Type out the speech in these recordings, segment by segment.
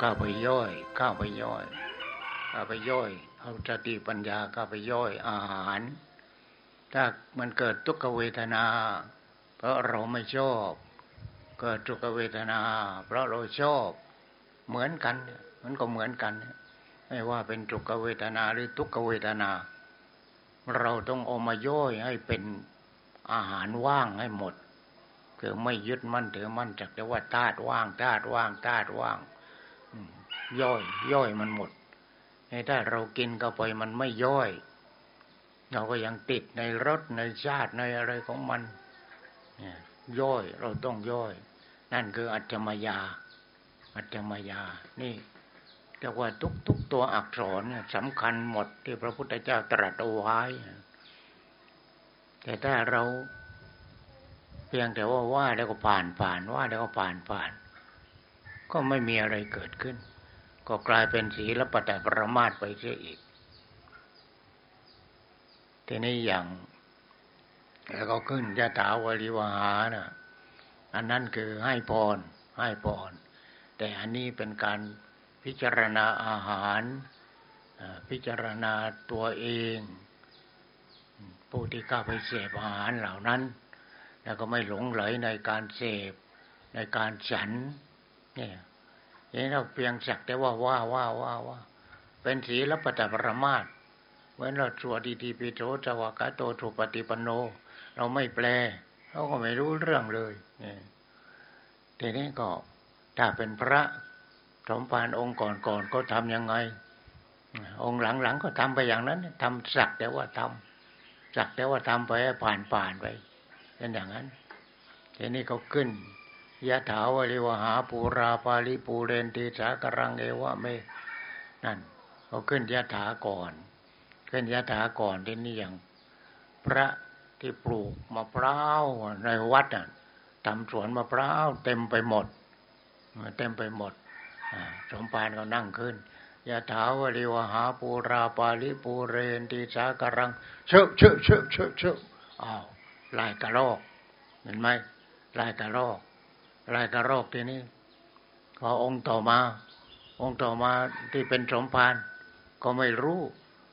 ข้าไปย่อยข้าไปย่อยข้าไปย่อย เอาสติปัญญาข้าไปย่อยอาหาร ถ้ามันเกิดทุกขเวทนา เพราะเราไม่ชอบ เกิดทุกขเวทนา เพราะเราชอบ เหมือนกัน มันก็เหมือนกัน ไม่ว่าเป็นทุกขเวทนาหรือทุกขเวทนา เราต้องเอามาย่อยให้เป็นอาหารว่างให้หมดคือไม่ยึดมั่นถือมั่นจากแต่ว่าธาตุว่างธาตุว่างธาตุว่าง ย่อย ย่อยมันหมดถ้าเรากินเข้าไปมันไม่ย่อย เราก็ยังติดในรสในชาติในอะไรของมันย่อยเราต้องย่อย นั่นคืออัจฉมยา อัจฉมยา นี่แต่ว่าทุกทุกตัวอักษรเนี่ยสำคัญหมดที่พระพุทธเจ้าตรัสเอาไว้แต่ถ้าเราเพียงแต่ว่าว่าแล้วก็ผ่านผ่านว่าแล้วก็ผ่านผ่าน ก็ไม่มีอะไรเกิดขึ้น ก็กลายเป็นศีลปฏิปรมาตไปเสียอีก ทีนี้อย่าง แล้วก็ขึ้นยะถาวริวหานะอันนั้นคือให้พร ให้พร แต่อันนี้เป็นการพิจารณาอาหาร พิจารณาตัวเอง ผู้ที่เข้าไปเสพอาหารเหล่านั้น แล้วก็ไม่หลงไหลในการเสพในการฉันเนี่ย นี่เราเพียงสักแต่ว่าว่าว่าว่าว่าเป็นศีลปฏิปรมาตเหมือนเราสวดดีทีปิโตจวากาโตถูปฏิปโน เราไม่แปลเราก็ไม่รู้เรื่องเลยนี่ทีนี้ก็ถ้าเป็นพระสมภารองค์ก่อนๆก็ทํำยังไง องค์หลังๆก็ทำไปอย่างนั้นทำสักแต่ว่าทำสักแต่ว่าทำไปผ่านผ่านไปเป็นอย่างนั้นทีนี้เขาขึ้น ยะถาวริวหาปูราปาลิปูเรนติสากรังเอวะไม่นั่นเขาขึ้นยะถาก่อน ขึ้นยะถาก่อนที่นี่อย่าง พระที่ปลูกมะพร้าวในวัดน่ะทำสวนมะพร้าวเต็มไปหมด เต็มไปหมดสมภารก็นั่งขึ้นยะถาวริวหาปูราปาลิปูเรนติสากรังเชื่อเชื่อเชื่อเชื่อเชื่ออ้าวลายกระรอก เห็นไหมลายกระรอก ลายกระรอกทีนี้พอองค์ต่อมา องค์ต่อมาที่เป็นสมภารก็ไม่รู้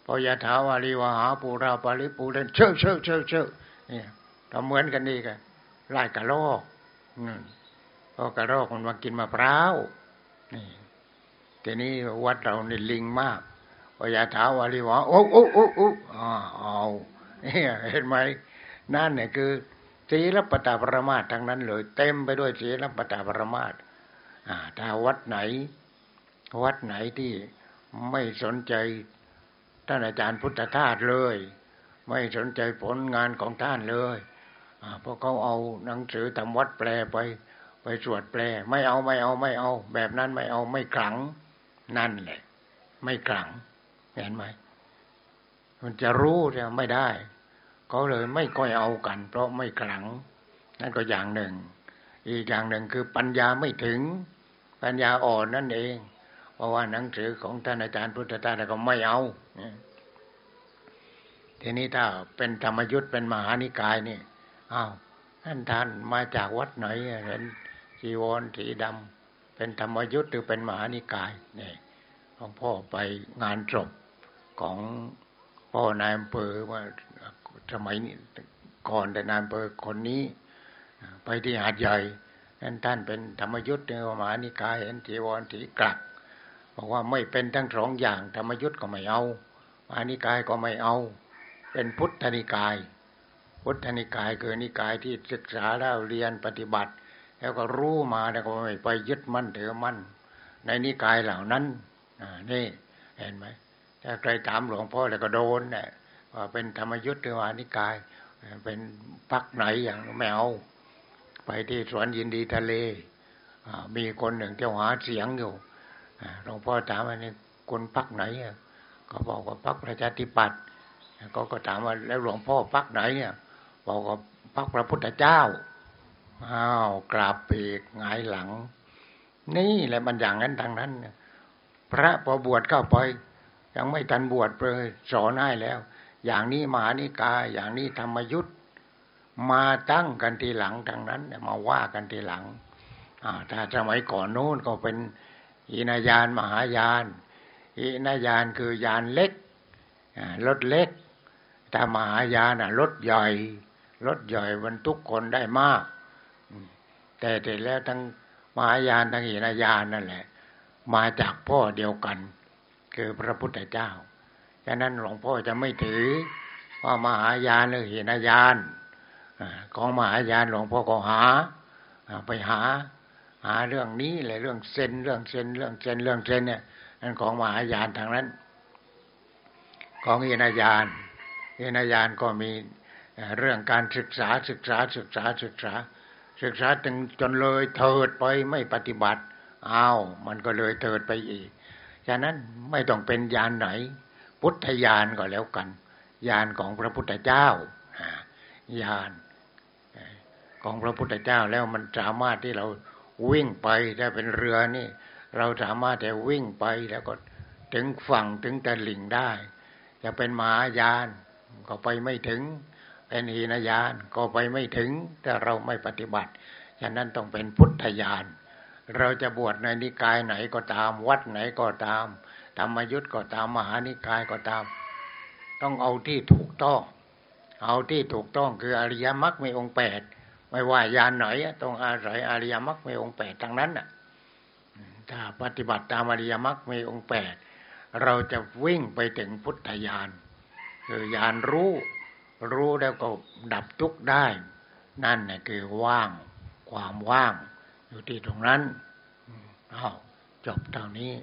พอยาถาวารีวหาปูราปาริปูเรนเชื่อเชื่อเชื่อเชื่อเนี่ยทำเหมือนกันนี่กันลายกระรอกเพราะกระรอกมันมากินมะพร้าวนี่ทีนี้วัดเรานี่ลิงมากพอยาถาวารีวหาโอ้โอ้โอ้โอ้เอาเห็นไหมนั่นเนี่ยคือ ศีลปตาปรมาตทั้งนั้นเลย เต็มไปด้วยศีลปตาปรมาตถ้าวัดไหน วัดไหนที่ไม่สนใจท่านอาจารย์พุทธทาสเลย ไม่สนใจผลงานของท่านเลยเพราะเขาเอาหนังสือทำวัดแปลไป ไปสวดแปล ไม่เอาไม่เอาไม่เอา แบบนั้นไม่เอาไม่ขลังนั่นแหละ ไม่ขลังเห็นไหมมันจะรู้เนี่ยไม่ได้ เขาเลยไม่ค่อยเอากัน เพราะไม่ขลัง นั่นก็อย่างหนึ่ง อีกอย่างหนึ่งคือปัญญาไม่ถึง ปัญญาอ่อนนั่นเอง เพราะว่าหนังสือของท่านอาจารย์พุทธทาสก็ไม่เอาทีนี้ถ้าเป็นธรรมยุทธ์เป็นมหานิกายนี่อ้าวท่านท่านมาจากวัดไหนเห็นจีวรสีดำเป็นธรรมยุทธ์หรือเป็นมหานิกายนี่หลวงพ่อไปงานศพของพ่อนายอำเภอว่า สมัยนี้ก่อนแต่นานเปิดคนนี้ ไปที่หาดใหญ่นั่นท่านเป็นธรรมยุทธ์ในมหานิกายเห็นจีวรถีกลักบอกว่าไม่เป็นทั้งสองอย่าง ธรรมยุทธ์ก็ไม่เอามหานิกายก็ไม่เอา เป็นพุทธนิกาย พุทธนิกายคือนิกายที่ศึกษาแล้วเรียนปฏิบัติ แล้วก็รู้มาแล้วก็ไม่ไปยึดมั่นถือมั่น ในนิกายเหล่านั้นนี่เห็นไหมถ้าใครถามหลวงพ่อแล้วก็โดนเนี่ย ว่าเป็นธรรมยุทธ์หรือวานิกาย เป็นพักไหนอย่างไม่เอาไปที่สวนยินดีทะเล มีคนหนึ่งเที่ยวหาเสียงอยู่หลวงพ่อถามว่านี่คนพักไหนก็บอกว่าพักประชาธิปัตย์ก็ก็ถามว่าแล้วหลวงพ่อพักไหนเนี่ยบอกว่าพักพระพุทธเจ้าอ้าวกราบเปีกหงายหลัง นี่แหละมันอย่างนั้นทางนั้นพระพอบวชเข้าไปยังไม่ทันบวชเลยสอนให้แล้ว อย่างนี้มหานิกายอย่างนี้ธรรมยุทธมาตั้งกันทีหลังทางนั้นมาว่ากันทีหลังถ้าสมัยก่อนโน้นก็เป็นหินายานมหายานหินายานคือยานเล็กรถเล็กแต่มหายานรถใหญ่รถใหญ่บรรทุกคนได้มาก แต่แต่แล้วทั้งมหายานทั้งหินายานนั่นแหละ มาจากพ่อเดียวกัน คือพระพุทธเจ้า ฉะนั้นหลวงพ่อจะไม่ถือว่ามหายานหรือหินายานของมหายานหลวงพ่อก็หาไปหาหาเรื่องนี้เลยเรื่องเซนเรื่องเซนเรื่องเซนเรื่องเซนเนี่ยนั่นของมหายานทางนั้น ของอินายานอินายานก็มีเรื่องการศึกษาศึกษาศึกษาศึกษา ศึกษาจนจนเลยเถิดไปไม่ปฏิบัติอ้าวมันก็เลยเถิดไปอีกฉะนั้นไม่ต้องเป็นยานไหน พุทธยานก็แล้วกันยานของพระพุทธเจ้ายานของพระพุทธเจ้าแล้วมันสามารถที่เราวิ่งไปถ้าเป็นเรือนี่ เราสามารถจะวิ่งไปแล้วก็ถึงฝั่งถึงตะลิ่งได้ จะเป็นมหายานก็ไปไม่ถึง เป็นหีนยานก็ไปไม่ถึงถ้าเราไม่ปฏิบัติฉะนั้นต้องเป็นพุทธญาณเราจะบวชในนิกายไหนก็ตามวัดไหนก็ตาม ธรรมยุทธ์ก็ตามมหานิกายก็ตาม ต้องเอาที่ถูกต้อง เอาที่ถูกต้องคืออริยมรรคมีองค์แปดไม่ว่ายานไหนต้องอาศัยอริยมรรคมีองค์แปดทั้งนั้นน่ะถ้าปฏิบัติตามอริยมรรคมีองค์แปดเราจะวิ่งไปถึงพุทธญาณคือญาณรู้ รู้แล้วก็ดับทุกข์ได้ นั่นน่ะคือว่าง ความว่าง อยู่ที่ตรงนั้นอ้าวจบเท่านี้